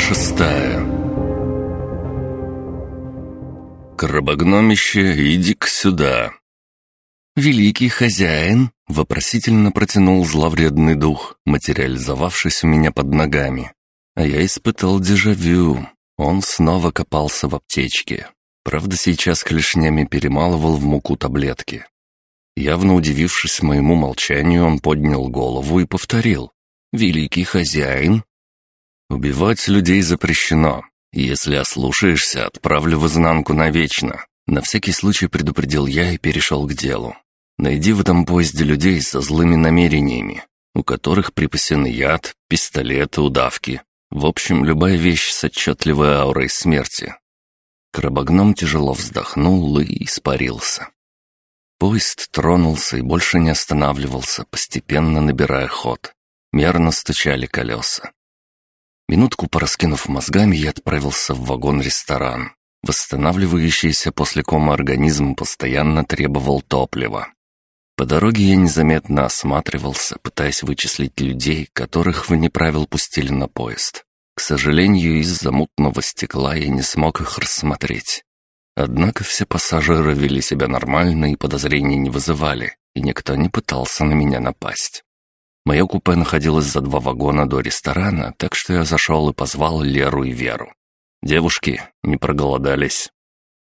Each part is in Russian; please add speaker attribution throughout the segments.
Speaker 1: шестая «Крабогномище, иди-ка сюда!» «Великий хозяин!» — вопросительно протянул зловредный дух, материализовавшись у меня под ногами. А я испытал дежавю. Он снова копался в аптечке. Правда, сейчас клешнями перемалывал в муку таблетки. Явно удивившись моему молчанию, он поднял голову и повторил. «Великий хозяин!» «Убивать людей запрещено. Если ослушаешься, отправлю в изнанку навечно». На всякий случай предупредил я и перешел к делу. Найди в этом поезде людей со злыми намерениями, у которых припасены яд, пистолеты, удавки. В общем, любая вещь с отчетливой аурой смерти. Крабогном тяжело вздохнул и испарился. Поезд тронулся и больше не останавливался, постепенно набирая ход. Мерно стучали колеса. Минутку пораскинув мозгами, я отправился в вагон-ресторан. Восстанавливающийся после кома организм постоянно требовал топлива. По дороге я незаметно осматривался, пытаясь вычислить людей, которых вне правил пустили на поезд. К сожалению, из-за мутного стекла я не смог их рассмотреть. Однако все пассажиры вели себя нормально и подозрений не вызывали, и никто не пытался на меня напасть. Мое купе находилось за два вагона до ресторана, так что я зашел и позвал Леру и Веру. «Девушки, не проголодались?»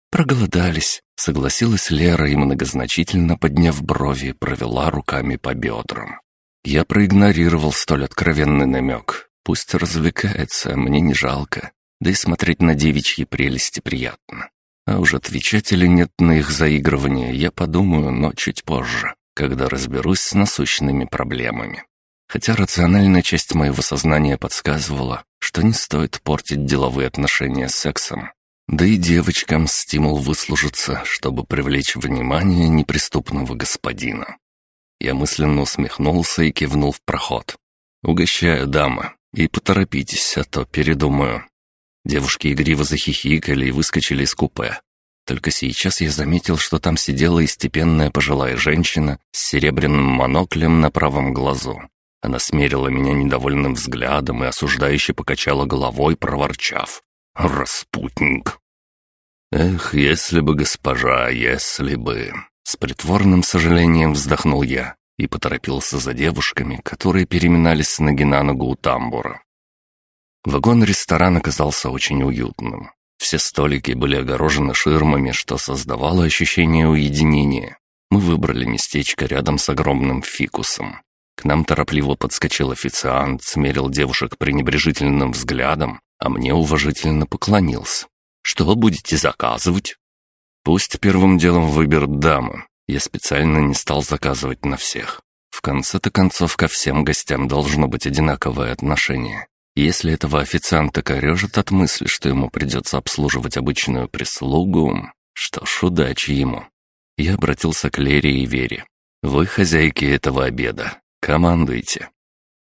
Speaker 1: «Проголодались», — согласилась Лера и, многозначительно подняв брови, провела руками по бедрам. Я проигнорировал столь откровенный намек. Пусть развлекается, мне не жалко. Да и смотреть на девичьи прелести приятно. А уж отвечать или нет на их заигрывание я подумаю, но чуть позже, когда разберусь с насущными проблемами. Хотя рациональная часть моего сознания подсказывала, что не стоит портить деловые отношения с сексом, да и девочкам стимул выслужиться, чтобы привлечь внимание неприступного господина. Я мысленно усмехнулся и кивнул в проход. «Угощаю, дама, и поторопитесь, а то передумаю». Девушки игриво захихикали и выскочили из купе. Только сейчас я заметил, что там сидела и степенная пожилая женщина с серебряным моноклем на правом глазу. Она смерила меня недовольным взглядом и осуждающе покачала головой, проворчав. Распутник. Эх, если бы госпожа, если бы... С притворным сожалением вздохнул я и поторопился за девушками, которые переминались с ноги на ногу у тамбура. Вагон-ресторан оказался очень уютным. Все столики были огорожены ширмами, что создавало ощущение уединения. Мы выбрали местечко рядом с огромным фикусом. К нам торопливо подскочил официант, смерил девушек пренебрежительным взглядом а мне уважительно поклонился. «Что будете заказывать?» «Пусть первым делом выберут дамы. Я специально не стал заказывать на всех. В конце-то концов ко всем гостям должно быть одинаковое отношение. Если этого официанта корежит от мысли, что ему придется обслуживать обычную прислугу, что ж, удачи ему». Я обратился к Лере и Вере. «Вы хозяйки этого обеда. Командуйте».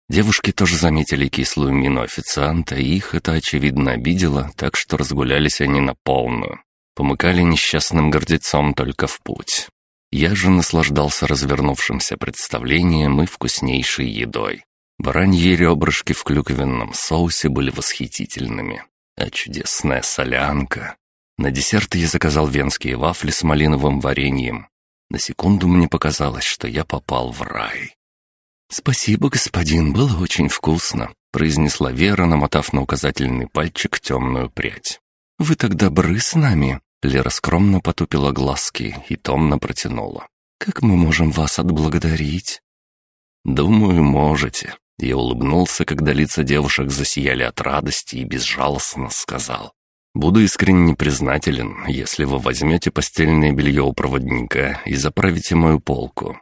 Speaker 1: Девушки тоже заметили кислую мину официанта, и их это очевидно обидело, так что разгулялись они на полную. Помыкали несчастным гордецом только в путь. Я же наслаждался развернувшимся представлением и вкуснейшей едой. Бараньи ребрышки в клюквенном соусе были восхитительными. А чудесная солянка. На десерт я заказал венские вафли с малиновым вареньем. На секунду мне показалось, что я попал в рай. «Спасибо, господин, было очень вкусно», — произнесла Вера, намотав на указательный пальчик темную прядь. «Вы так добры с нами», — Лера скромно потупила глазки и томно протянула. «Как мы можем вас отблагодарить?» «Думаю, можете», — я улыбнулся, когда лица девушек засияли от радости и безжалостно сказал. «Буду искренне признателен, если вы возьмете постельное белье у проводника и заправите мою полку.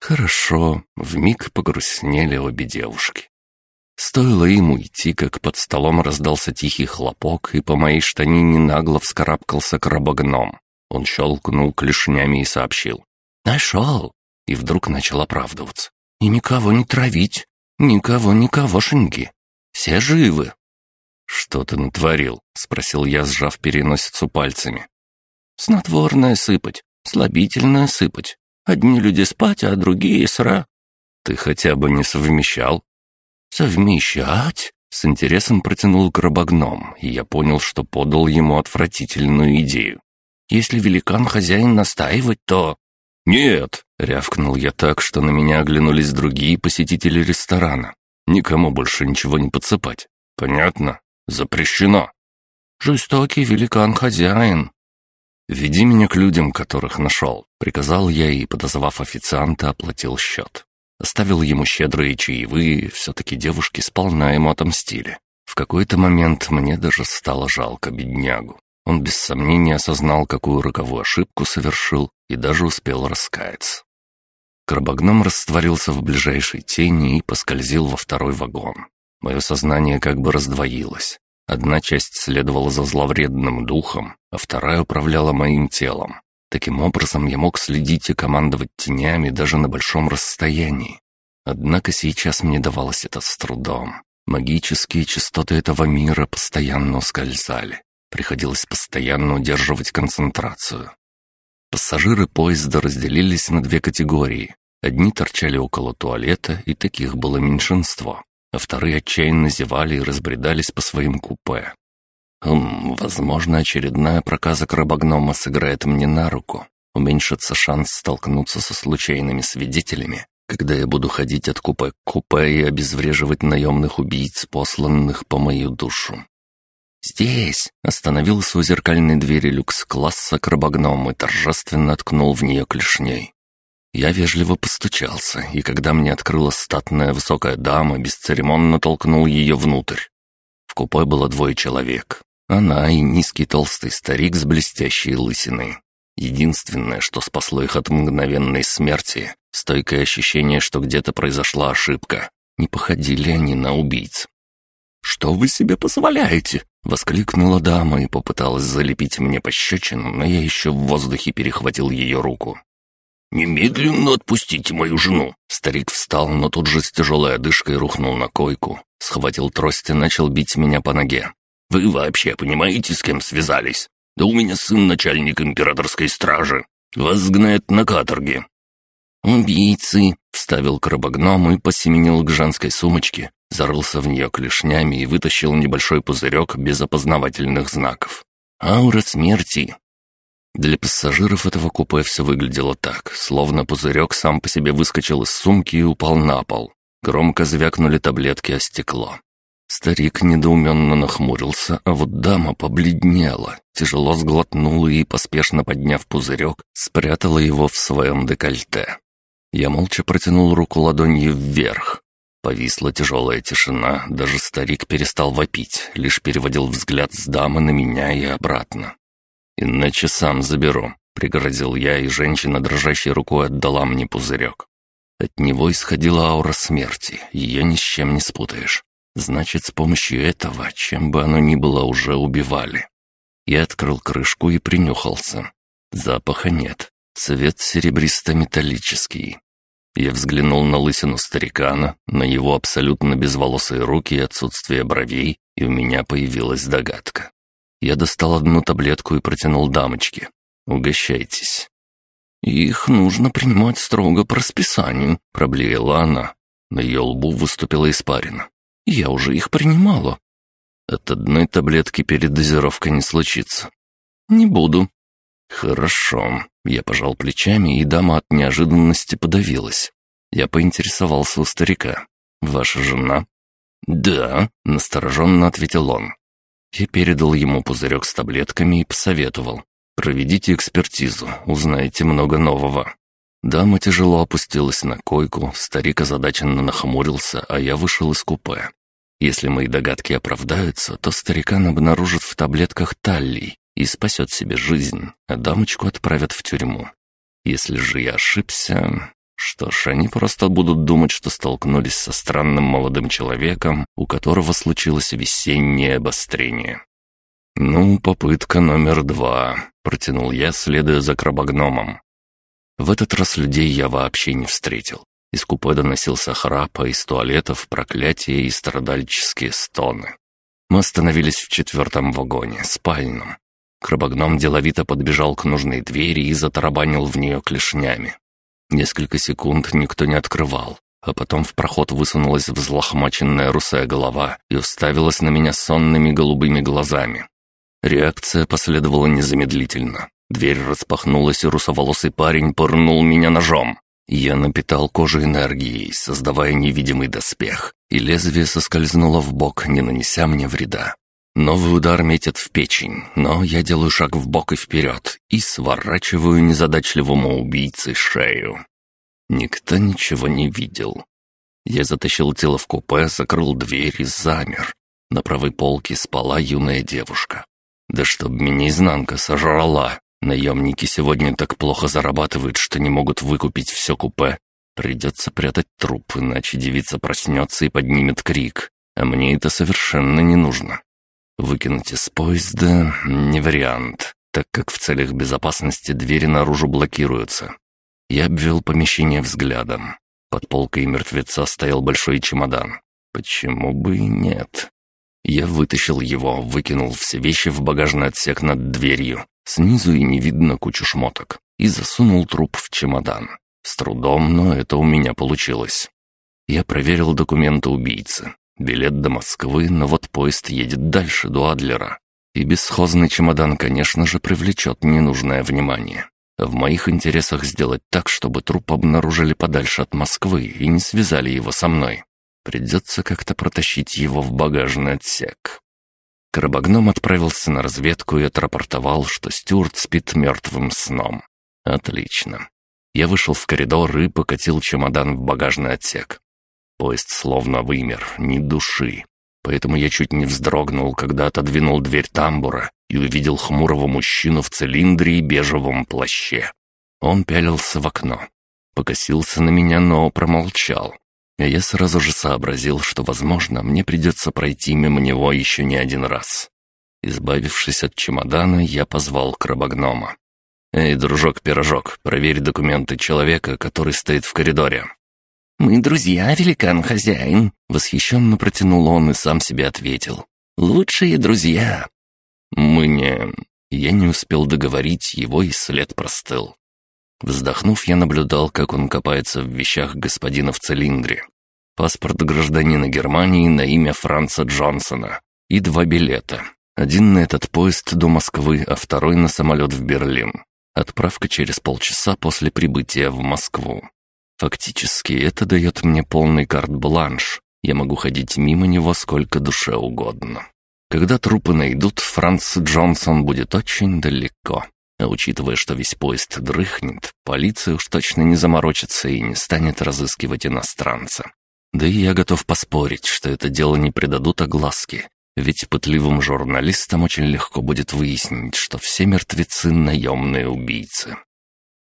Speaker 1: Хорошо, вмиг погрустнели обе девушки. Стоило им уйти, как под столом раздался тихий хлопок, и по моей штанине нагло вскарабкался крабогном. Он щелкнул клешнями и сообщил. «Нашел!» И вдруг начал оправдываться. «И никого не травить, никого, никогошеньки. Все живы!» «Что ты натворил?» — спросил я, сжав переносицу пальцами. «Снотворное сыпать, слабительное сыпать, Одни люди спать, а другие сра. Ты хотя бы не совмещал? Совмещать? С интересом протянул крабогном, и я понял, что подал ему отвратительную идею. «Если великан-хозяин настаивать, то...» «Нет!» — рявкнул я так, что на меня оглянулись другие посетители ресторана. «Никому больше ничего не подсыпать. Понятно? Запрещено!» «Жестокий великан-хозяин!» «Веди меня к людям, которых нашел», — приказал я и, подозвав официанта, оплатил счет. Оставил ему щедрые чаевые, все-таки девушки сполна ему отомстили. В какой-то момент мне даже стало жалко беднягу. Он без сомнения осознал, какую роковую ошибку совершил, и даже успел раскаяться. Крабогном растворился в ближайшей тени и поскользил во второй вагон. Мое сознание как бы раздвоилось. Одна часть следовала за зловредным духом, а вторая управляла моим телом. Таким образом, я мог следить и командовать тенями даже на большом расстоянии. Однако сейчас мне давалось это с трудом. Магические частоты этого мира постоянно ускользали. Приходилось постоянно удерживать концентрацию. Пассажиры поезда разделились на две категории. Одни торчали около туалета, и таких было меньшинство, а вторые отчаянно зевали и разбредались по своим купе. Хм, возможно, очередная проказа крабогнома сыграет мне на руку. Уменьшится шанс столкнуться со случайными свидетелями, когда я буду ходить от купе к купе и обезвреживать наемных убийц, посланных по мою душу. «Здесь!» — остановился у зеркальной двери люкс-класса крабогном и торжественно ткнул в нее клешней. Я вежливо постучался, и когда мне открыла статная высокая дама, бесцеремонно толкнул ее внутрь. В купе было двое человек. Она и низкий толстый старик с блестящей лысиной. Единственное, что спасло их от мгновенной смерти, стойкое ощущение, что где-то произошла ошибка. Не походили они на убийц. «Что вы себе позволяете?» — воскликнула дама и попыталась залепить мне пощечину, но я еще в воздухе перехватил ее руку. «Немедленно отпустите мою жену!» Старик встал, но тут же с тяжелой одышкой рухнул на койку, схватил трость и начал бить меня по ноге. Вы вообще понимаете, с кем связались? Да у меня сын начальник императорской стражи. Вас сгнает на каторге». «Убийцы!» — вставил крабогном и посеменил к женской сумочке, зарылся в нее клешнями и вытащил небольшой пузырек без опознавательных знаков. «Аура смерти!» Для пассажиров этого купе все выглядело так, словно пузырек сам по себе выскочил из сумки и упал на пол. Громко звякнули таблетки о стекло. Старик недоуменно нахмурился, а вот дама побледнела, тяжело сглотнула и, поспешно подняв пузырек, спрятала его в своем декольте. Я молча протянул руку ладонью вверх. Повисла тяжелая тишина, даже старик перестал вопить, лишь переводил взгляд с дамы на меня и обратно. «Иначе сам заберу», — пригрозил я, и женщина дрожащей рукой отдала мне пузырек. От него исходила аура смерти, ее ни с чем не спутаешь. Значит, с помощью этого, чем бы оно ни было, уже убивали. Я открыл крышку и принюхался. Запаха нет. Цвет серебристо-металлический. Я взглянул на лысину старикана, на его абсолютно безволосые руки и отсутствие бровей, и у меня появилась догадка. Я достал одну таблетку и протянул дамочке. «Угощайтесь». «Их нужно принимать строго по расписанию», — проблеяла она. На ее лбу выступила испарина. Я уже их принимала». «От одной таблетки передозировка не случится». «Не буду». «Хорошо». Я пожал плечами, и дама от неожиданности подавилась. Я поинтересовался у старика. «Ваша жена?» «Да», — настороженно ответил он. Я передал ему пузырек с таблетками и посоветовал. «Проведите экспертизу, узнаете много нового». Дама тяжело опустилась на койку, старик озадаченно нахмурился, а я вышел из купе. Если мои догадки оправдаются, то старикан обнаружит в таблетках таллий и спасет себе жизнь, а дамочку отправят в тюрьму. Если же я ошибся... Что ж, они просто будут думать, что столкнулись со странным молодым человеком, у которого случилось весеннее обострение. «Ну, попытка номер два», — протянул я, следуя за крабогномом. В этот раз людей я вообще не встретил. Из купе доносился храп, а из туалетов проклятия и страдальческие стоны. Мы остановились в четвертом вагоне, спальном. Крабогном деловито подбежал к нужной двери и затарабанил в нее клешнями. Несколько секунд никто не открывал. а потом в проход высунулась взлохмаченная русая голова и уставилась на меня сонными голубыми глазами. Реакция последовала незамедлительно. Дверь распахнулась, и русоволосый парень пырнул меня ножом. Я напитал кожу энергией, создавая невидимый доспех, и лезвие соскользнуло в бок, не нанеся мне вреда. Новый удар метит в печень, но я делаю шаг в бок и вперед и сворачиваю незадачливому убийце шею. Никто ничего не видел. Я затащил тело в купе, закрыл дверь и замер. На правой полке спала юная девушка. Да чтоб меня изнанка сожрала. Наемники сегодня так плохо зарабатывают, что не могут выкупить все купе. Придется прятать труп, иначе девица проснется и поднимет крик. А мне это совершенно не нужно. Выкинуть из поезда — не вариант, так как в целях безопасности двери наружу блокируются. Я обвел помещение взглядом. Под полкой мертвеца стоял большой чемодан. Почему бы и нет? Я вытащил его, выкинул все вещи в багажный отсек над дверью. Снизу и не видно кучу шмоток. И засунул труп в чемодан. С трудом, но это у меня получилось. Я проверил документы убийцы. Билет до Москвы, но вот поезд едет дальше, до Адлера. И бесхозный чемодан, конечно же, привлечет ненужное внимание. В моих интересах сделать так, чтобы труп обнаружили подальше от Москвы и не связали его со мной. Придется как-то протащить его в багажный отсек. Крабогном отправился на разведку и отрапортовал, что Стюарт спит мертвым сном. Отлично. Я вышел в коридор и покатил чемодан в багажный отсек. Поезд словно вымер, ни души. Поэтому я чуть не вздрогнул, когда отодвинул дверь тамбура и увидел хмурого мужчину в цилиндре и бежевом плаще. Он пялился в окно. Покосился на меня, но промолчал. И я сразу же сообразил, что, возможно, мне придется пройти мимо него еще не один раз. Избавившись от чемодана, я позвал крабогнома. «Эй, дружок-пирожок, проверь документы человека, который стоит в коридоре».
Speaker 2: «Мы друзья, великан-хозяин», — восхищенно протянул он и сам себе ответил. «Лучшие друзья».
Speaker 1: «Мы не...» Я не успел договорить, его и след простыл. Вздохнув, я наблюдал, как он копается в вещах господина в цилиндре. Паспорт гражданина Германии на имя Франца Джонсона и два билета. Один на этот поезд до Москвы, а второй на самолет в Берлин. Отправка через полчаса после прибытия в Москву. Фактически это дает мне полный карт-бланш. Я могу ходить мимо него сколько душе угодно. Когда трупы найдут, Франц Джонсон будет очень далеко. А учитывая, что весь поезд дрыхнет, полиция уж точно не заморочится и не станет разыскивать иностранца. Да и я готов поспорить, что это дело не придадут огласке, ведь пытливым журналистам очень легко будет выяснить, что все мертвецы — наемные убийцы.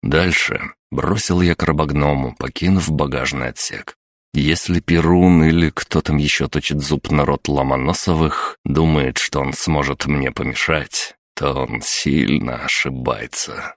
Speaker 1: Дальше бросил я крабогному, покинув багажный отсек. Если Перун или кто там еще точит зуб народ Ломоносовых думает, что он сможет мне помешать, то он сильно ошибается.